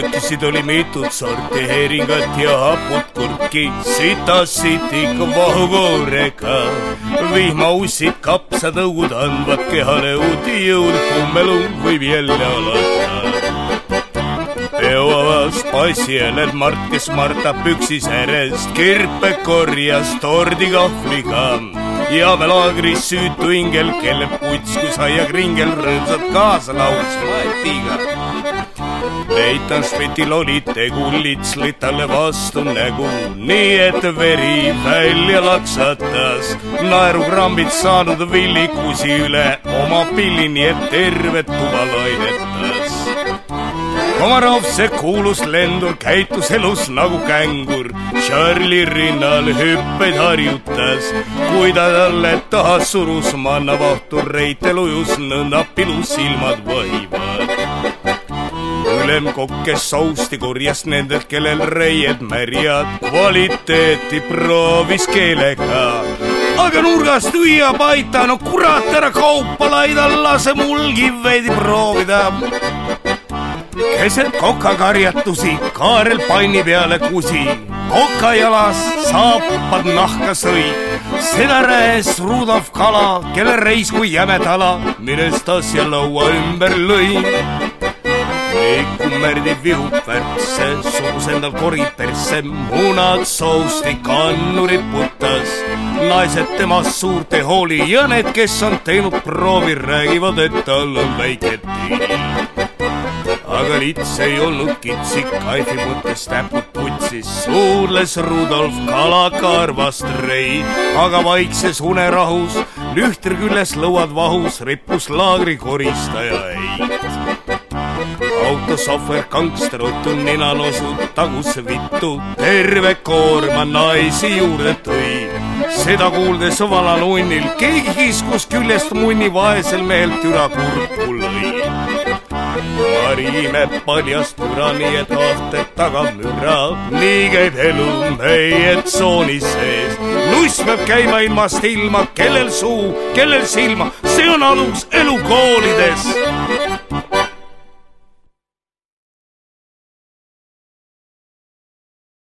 söökisid oli mitut sorti heeringat ja haput kurki, sitasid ikka vahukoorega. vihmaussid, kapsatõugud andvad kehale uut jõudu, kummelu võib jälle alata peoavas passieled Mart, kes martab püksis järjest, kirpe korjas tordikahvliga ja me laagris süütu ingel, kelle puts kui saiakringel rõõmsalt kaasa lauls Matiga. Leitan Švetil oli tegu, litslid talle vastu nägu, nii et veri välja laksatas. naerukrambid saanud villikusi üle oma pilli, nii et tervet tuba lainetas Komarov, see kuulus lendur, käitus elus nagu kängur. Charlie rinnal hüppeid harjutas, kui ta talle taha surus, manna vahtu reitel ujus, nõnda pilus silmad vahivad. Ülemkokk, kes sousti korjas nendelt, kellel reied märjad, kvaliteeti proovis keelega aga nurgast hüüab aita, no kurat, ära kaupa laida, lase mulgi veidi proovida keset kokakarjatusi kaarel panni peale kusi, koka jalas saapad nahka sõi. seda rääs Rudolf Kala, kelle reis kui jäme tala, millest asja laua ümber lõi. Kummerdi vihub värtse, surus endal kori persse, munad sousti kannu riputas. naised temast suurt ei hooli ja need, kes on teinud proovi, räägivad, et tal on väike tiib aga lits ei olnud kitsik, kaifi mõttes täpud putsis, suudles Rudolf kalakarvast rei, aga vaikses unerahus, lühtri küljes lõuad vahus, rippus laagri koristaja eit autosohver gangster otu ninanosu tagusse vittu, terve koorma naisi juurde tõi. seda kuuldes valal unnil keegi kiskus küljest munni vaesel mehel türa kurku lõi marime paljast müra, nii et aastaid taga müra. nii käib elu meie tsooni sees. nuss peab käima ilmast ilma, kellel suu, kellel silma, see on alus elukoolides